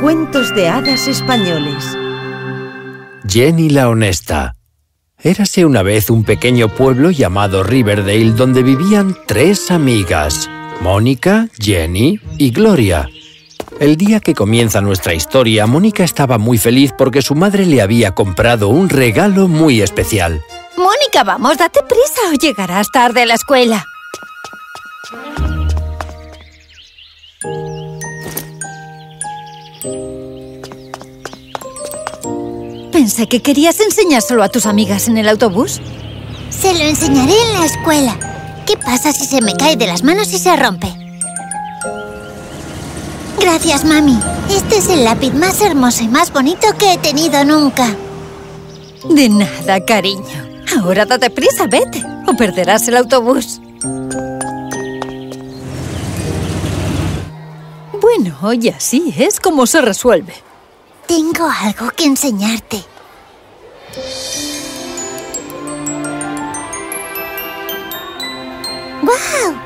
cuentos de hadas españoles. Jenny la Honesta. Érase una vez un pequeño pueblo llamado Riverdale donde vivían tres amigas, Mónica, Jenny y Gloria. El día que comienza nuestra historia, Mónica estaba muy feliz porque su madre le había comprado un regalo muy especial. Mónica, vamos, date prisa o llegarás tarde a la escuela. Pensé que querías enseñárselo a tus amigas en el autobús. Se lo enseñaré en la escuela. ¿Qué pasa si se me cae de las manos y se rompe? Gracias, mami. Este es el lápiz más hermoso y más bonito que he tenido nunca. De nada, cariño. Ahora date prisa, vete, o perderás el autobús. Bueno, y así es como se resuelve. Tengo algo que enseñarte. ¡Wow!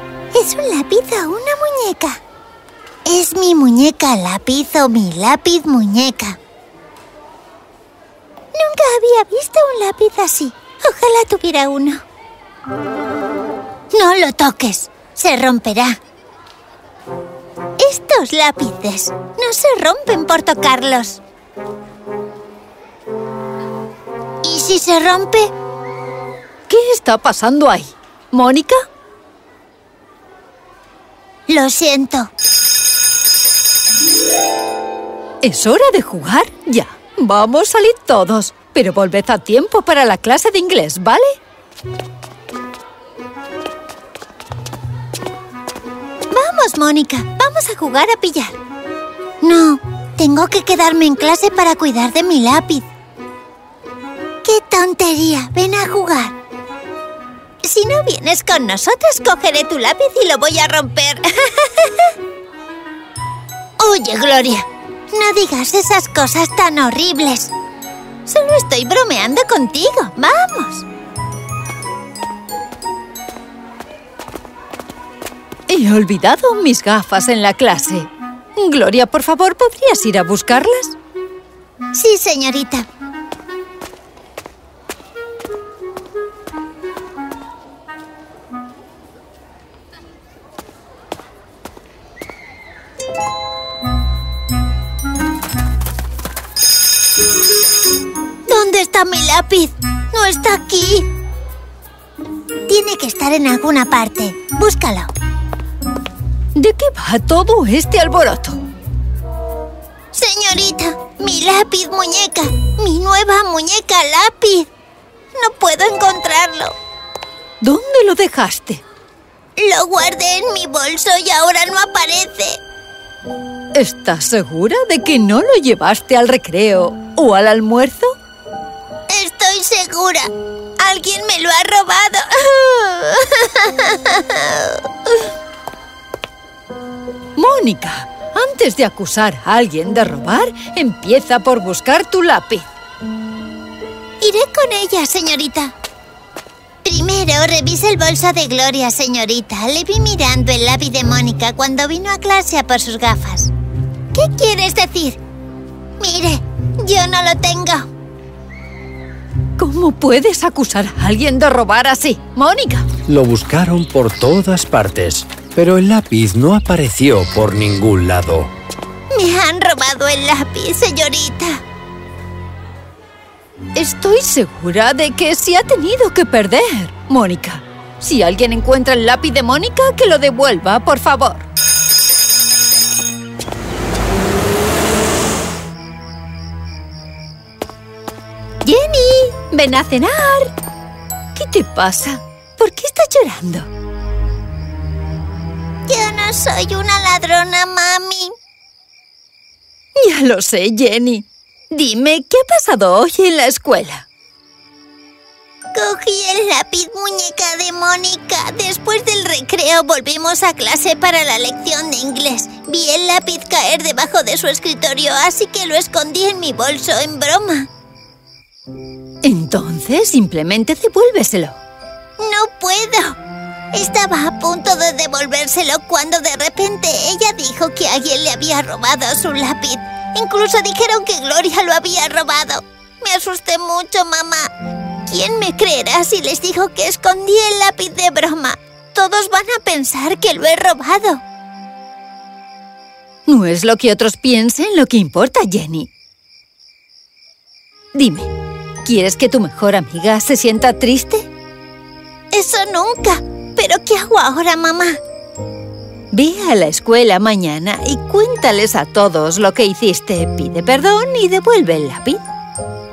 Es un lápiz o una muñeca. Es mi muñeca lápiz o mi lápiz muñeca. Nunca había visto un lápiz así. Ojalá tuviera uno. No lo toques. Se romperá. Estos lápices no se rompen por tocarlos. Si se rompe? ¿Qué está pasando ahí? ¿Mónica? Lo siento. ¿Es hora de jugar? Ya. Vamos a salir todos. Pero volved a tiempo para la clase de inglés, ¿vale? Vamos, Mónica. Vamos a jugar a pillar. No, tengo que quedarme en clase para cuidar de mi lápiz. Ven a jugar. Si no vienes con nosotros, cogeré tu lápiz y lo voy a romper. Oye, Gloria, no digas esas cosas tan horribles. Solo estoy bromeando contigo. ¡Vamos! He olvidado mis gafas en la clase. Gloria, por favor, ¿podrías ir a buscarlas? Sí, señorita. Está mi lápiz? No está aquí. Tiene que estar en alguna parte. Búscalo. ¿De qué va todo este alboroto? Señorita, mi lápiz muñeca. Mi nueva muñeca lápiz. No puedo encontrarlo. ¿Dónde lo dejaste? Lo guardé en mi bolso y ahora no aparece. ¿Estás segura de que no lo llevaste al recreo o al almuerzo? Segura. Alguien me lo ha robado. Mónica, antes de acusar a alguien de robar, empieza por buscar tu lápiz. Iré con ella, señorita. Primero, revise el bolso de Gloria, señorita. Le vi mirando el lápiz de Mónica cuando vino a clase a por sus gafas. ¿Qué quieres decir? Mire, yo no lo tengo. ¿Cómo puedes acusar a alguien de robar así, Mónica? Lo buscaron por todas partes, pero el lápiz no apareció por ningún lado. Me han robado el lápiz, señorita. Estoy segura de que se ha tenido que perder, Mónica. Si alguien encuentra el lápiz de Mónica, que lo devuelva, por favor. Ven a cenar. ¿Qué te pasa? ¿Por qué estás llorando? Yo no soy una ladrona, mami. Ya lo sé, Jenny. Dime, ¿qué ha pasado hoy en la escuela? Cogí el lápiz muñeca de Mónica. Después del recreo volvimos a clase para la lección de inglés. Vi el lápiz caer debajo de su escritorio, así que lo escondí en mi bolso en broma. Entonces, simplemente devuélveselo. No puedo. Estaba a punto de devolvérselo cuando de repente ella dijo que alguien le había robado su lápiz. Incluso dijeron que Gloria lo había robado. Me asusté mucho, mamá. ¿Quién me creerá si les digo que escondí el lápiz de broma? Todos van a pensar que lo he robado. No es lo que otros piensen lo que importa, Jenny. Dime, ¿quieres que tu mejor amiga se sienta triste? Eso nunca. ¿Pero qué hago ahora, mamá? Ve a la escuela mañana y cuéntales a todos lo que hiciste. Pide perdón y devuelve el lápiz.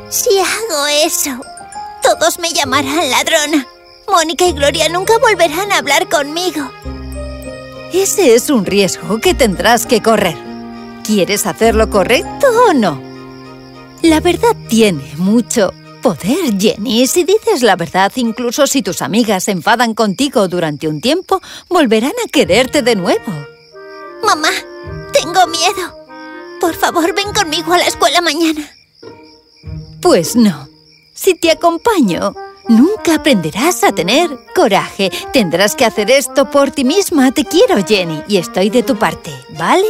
Si hago eso, todos me llamarán ladrona. Mónica y Gloria nunca volverán a hablar conmigo. Ese es un riesgo que tendrás que correr. ¿Quieres hacerlo correcto o no? La verdad tiene mucho poder, Jenny. Si dices la verdad, incluso si tus amigas se enfadan contigo durante un tiempo, volverán a quererte de nuevo. Mamá, tengo miedo. Por favor, ven conmigo a la escuela mañana. Pues no. Si te acompaño, nunca aprenderás a tener coraje. Tendrás que hacer esto por ti misma. Te quiero, Jenny, y estoy de tu parte, ¿vale?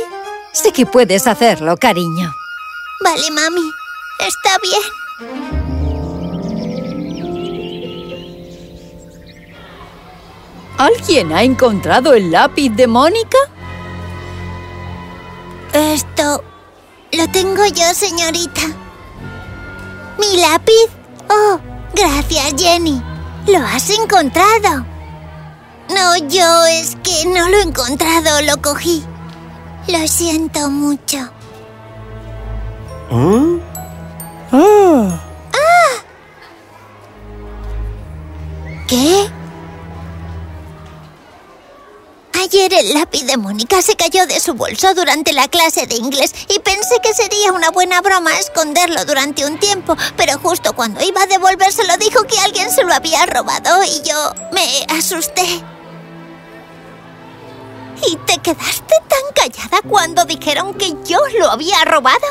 Sé que puedes hacerlo, cariño. Vale, mami. Está bien. ¿Alguien ha encontrado el lápiz de Mónica? Esto... lo tengo yo, señorita. ¿Mi lápiz? Oh, gracias, Jenny. Lo has encontrado. No, yo es que no lo he encontrado, lo cogí. Lo siento mucho. ¿Ah? ¡Ah! ¿Qué? El lápiz de Mónica se cayó de su bolso durante la clase de inglés y pensé que sería una buena broma esconderlo durante un tiempo, pero justo cuando iba a devolvérselo dijo que alguien se lo había robado y yo me asusté. ¿Y te quedaste tan callada cuando dijeron que yo lo había robado?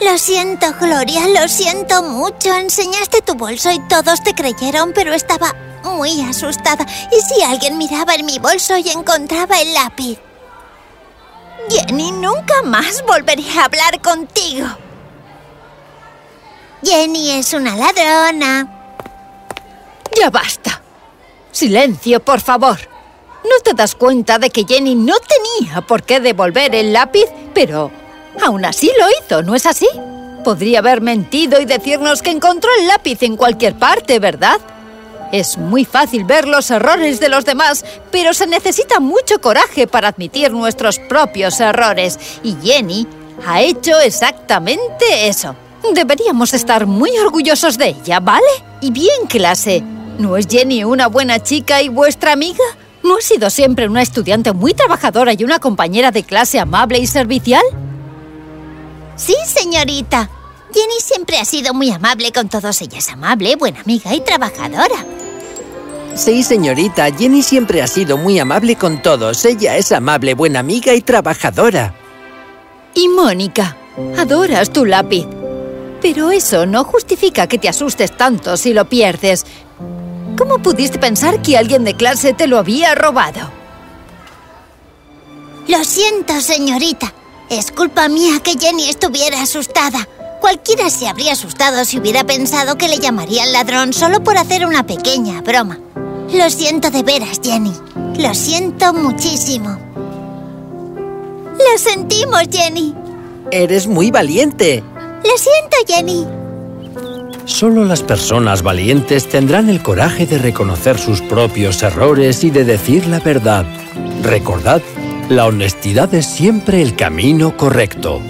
Lo siento, Gloria, lo siento mucho. Enseñaste tu bolso y todos te creyeron, pero estaba muy asustada. ¿Y si alguien miraba en mi bolso y encontraba el lápiz? Jenny, nunca más volveré a hablar contigo. Jenny es una ladrona. ¡Ya basta! ¡Silencio, por favor! ¿No te das cuenta de que Jenny no tenía por qué devolver el lápiz? Pero aún así lo hizo, ¿no es así? Podría haber mentido y decirnos que encontró el lápiz en cualquier parte, ¿verdad? Es muy fácil ver los errores de los demás, pero se necesita mucho coraje para admitir nuestros propios errores. Y Jenny ha hecho exactamente eso. Deberíamos estar muy orgullosos de ella, ¿vale? Y bien, clase. ¿No es Jenny una buena chica y vuestra amiga? ¿No ha sido siempre una estudiante muy trabajadora y una compañera de clase amable y servicial? Sí, señorita. Jenny siempre ha sido muy amable con todos. Ella es amable, buena amiga y trabajadora. Sí, señorita. Jenny siempre ha sido muy amable con todos. Ella es amable, buena amiga y trabajadora. Y Mónica, adoras tu lápiz. Pero eso no justifica que te asustes tanto si lo pierdes. ¿Cómo pudiste pensar que alguien de clase te lo había robado? Lo siento, señorita. Es culpa mía que Jenny estuviera asustada. Cualquiera se habría asustado si hubiera pensado que le llamarían ladrón solo por hacer una pequeña broma. Lo siento de veras, Jenny. Lo siento muchísimo. Lo sentimos, Jenny. Eres muy valiente. Lo siento, Jenny. Solo las personas valientes tendrán el coraje de reconocer sus propios errores y de decir la verdad. Recordad, la honestidad es siempre el camino correcto.